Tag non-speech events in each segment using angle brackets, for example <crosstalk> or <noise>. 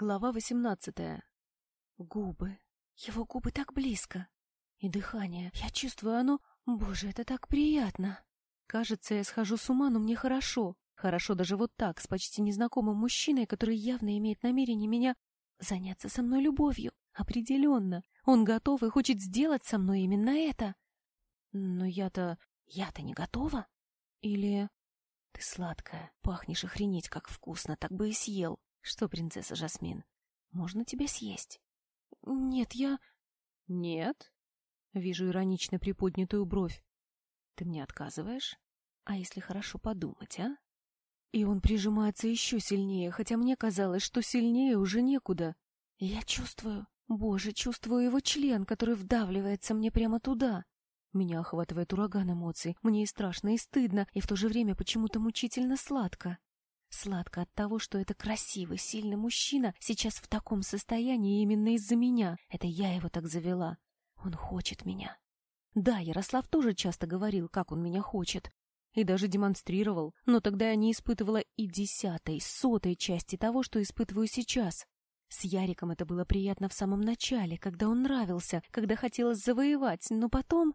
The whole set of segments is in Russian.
Глава восемнадцатая. Губы. Его губы так близко. И дыхание. Я чувствую оно... Боже, это так приятно. Кажется, я схожу с ума, но мне хорошо. Хорошо даже вот так, с почти незнакомым мужчиной, который явно имеет намерение меня заняться со мной любовью. Определенно. Он готов и хочет сделать со мной именно это. Но я-то... я-то не готова. Или... Ты сладкая, пахнешь охренеть, как вкусно, так бы и съел. Что, принцесса Жасмин, можно тебя съесть? Нет, я... Нет? Вижу иронично приподнятую бровь. Ты мне отказываешь? А если хорошо подумать, а? И он прижимается еще сильнее, хотя мне казалось, что сильнее уже некуда. Я чувствую, боже, чувствую его член, который вдавливается мне прямо туда. Меня охватывает ураган эмоций. Мне и страшно, и стыдно, и в то же время почему-то мучительно сладко. Сладко от того, что это красивый, сильный мужчина сейчас в таком состоянии именно из-за меня. Это я его так завела. Он хочет меня. Да, Ярослав тоже часто говорил, как он меня хочет. И даже демонстрировал, но тогда я не испытывала и десятой, сотой части того, что испытываю сейчас. С Яриком это было приятно в самом начале, когда он нравился, когда хотелось завоевать, но потом...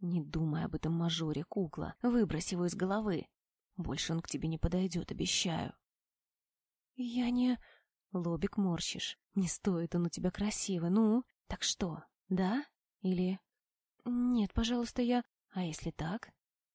Не думай об этом мажоре, кукла, выбрось его из головы. Больше он к тебе не подойдет, обещаю. Я не... Лобик морщишь. Не стоит он у тебя красивый. Ну, так что, да? Или... Нет, пожалуйста, я... А если так?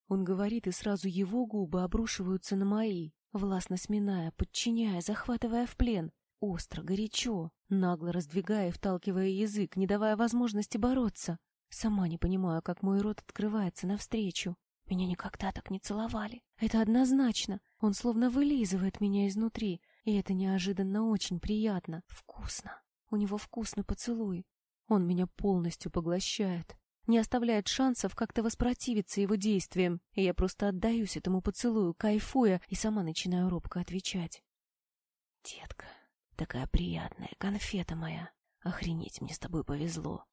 Он говорит, и сразу его губы обрушиваются на мои, властно сминая, подчиняя, захватывая в плен. Остро, горячо, нагло раздвигая и вталкивая язык, не давая возможности бороться. Сама не понимаю, как мой рот открывается навстречу. Меня никогда так не целовали. Это однозначно. Он словно вылизывает меня изнутри, и это неожиданно очень приятно, вкусно. У него вкусный поцелуй. Он меня полностью поглощает, не оставляет шансов как-то воспротивиться его действиям, и я просто отдаюсь этому поцелую, кайфуя, и сама начинаю робко отвечать. «Детка, такая приятная, конфета моя. Охренеть, мне с тобой повезло».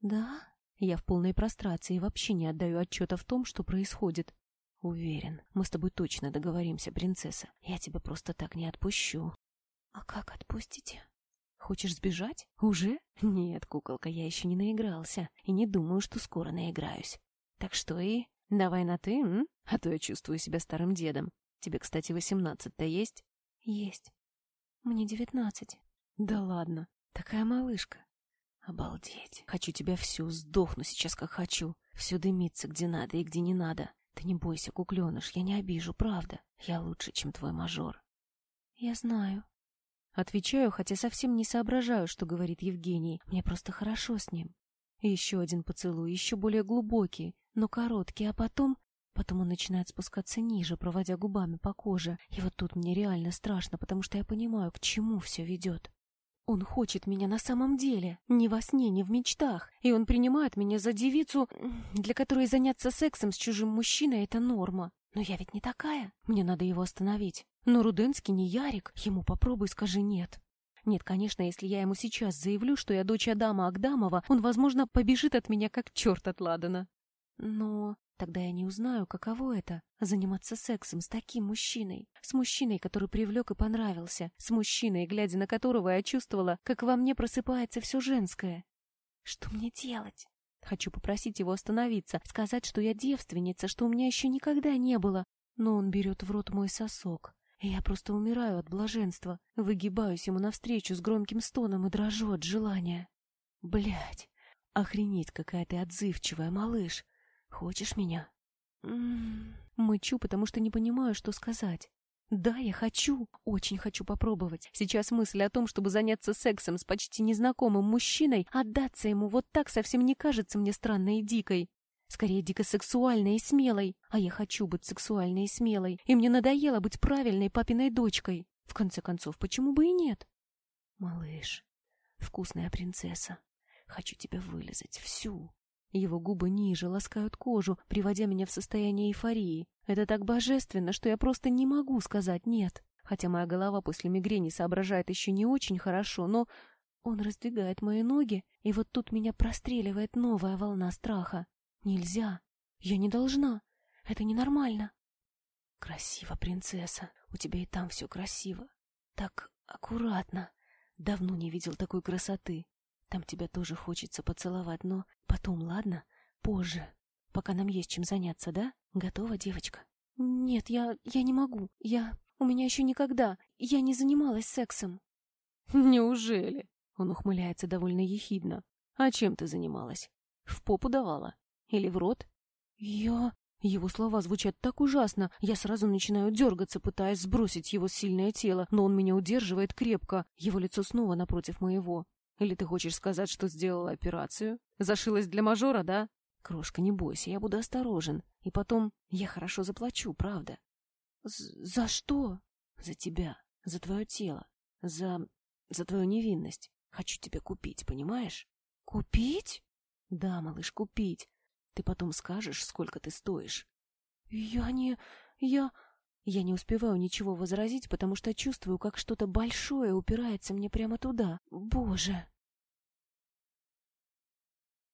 «Да?» Я в полной прострации и вообще не отдаю отчета в том, что происходит. Уверен, мы с тобой точно договоримся, принцесса. Я тебя просто так не отпущу. А как отпустите? Хочешь сбежать? Уже? Нет, куколка, я еще не наигрался. И не думаю, что скоро наиграюсь. Так что и... Давай на «ты», м? А то я чувствую себя старым дедом. Тебе, кстати, восемнадцать-то есть? Есть. Мне девятнадцать. Да ладно. Такая малышка. Обалдеть. Хочу тебя всю, сдохну сейчас как хочу. Все дымится где надо и где не надо. Ты не бойся, кукленыш, я не обижу, правда. Я лучше, чем твой мажор. Я знаю. Отвечаю, хотя совсем не соображаю, что говорит Евгений. Мне просто хорошо с ним. Еще один поцелуй, еще более глубокий, но короткий, а потом... Потом он начинает спускаться ниже, проводя губами по коже. И вот тут мне реально страшно, потому что я понимаю, к чему все ведет. Он хочет меня на самом деле, не во сне, не в мечтах, и он принимает меня за девицу, для которой заняться сексом с чужим мужчиной — это норма. Но я ведь не такая, мне надо его остановить. Но Руденский не Ярик, ему попробуй скажи «нет». Нет, конечно, если я ему сейчас заявлю, что я дочь Адама Агдамова, он, возможно, побежит от меня, как черт от Ладана. Но Тогда я не узнаю, каково это — заниматься сексом с таким мужчиной. С мужчиной, который привлек и понравился. С мужчиной, глядя на которого я чувствовала, как во мне просыпается все женское. Что мне делать? Хочу попросить его остановиться, сказать, что я девственница, что у меня еще никогда не было. Но он берет в рот мой сосок. И я просто умираю от блаженства, выгибаюсь ему навстречу с громким стоном и дрожу от желания. Блять, охренеть, какая ты отзывчивая, малыш. Хочешь меня? Мычу, потому что не понимаю, что сказать. Да, я хочу, очень хочу попробовать. Сейчас мысль о том, чтобы заняться сексом с почти незнакомым мужчиной, отдаться ему вот так совсем не кажется мне странной и дикой. Скорее, дико сексуальной и смелой. А я хочу быть сексуальной и смелой. И мне надоело быть правильной папиной дочкой. В конце концов, почему бы и нет? Малыш, вкусная принцесса, хочу тебя вылезать всю. Его губы ниже ласкают кожу, приводя меня в состояние эйфории. Это так божественно, что я просто не могу сказать «нет». Хотя моя голова после мигрени соображает еще не очень хорошо, но он раздвигает мои ноги, и вот тут меня простреливает новая волна страха. Нельзя. Я не должна. Это ненормально. Красиво, принцесса. У тебя и там все красиво. Так аккуратно. Давно не видел такой красоты. Там тебя тоже хочется поцеловать, но потом, ладно? Позже. Пока нам есть чем заняться, да? Готова, девочка? Нет, я... я не могу. Я... У меня еще никогда... Я не занималась сексом. <laughs> Неужели? Он ухмыляется довольно ехидно. А чем ты занималась? В попу давала? Или в рот? Я... Его слова звучат так ужасно. Я сразу начинаю дергаться, пытаясь сбросить его сильное тело, но он меня удерживает крепко. Его лицо снова напротив моего. Или ты хочешь сказать, что сделала операцию? Зашилась для мажора, да? Крошка, не бойся, я буду осторожен. И потом я хорошо заплачу, правда. За что? За тебя, за твое тело, за... за твою невинность. Хочу тебя купить, понимаешь? Купить? Да, малыш, купить. Ты потом скажешь, сколько ты стоишь. Я не... я... Я не успеваю ничего возразить, потому что чувствую, как что-то большое упирается мне прямо туда. Боже!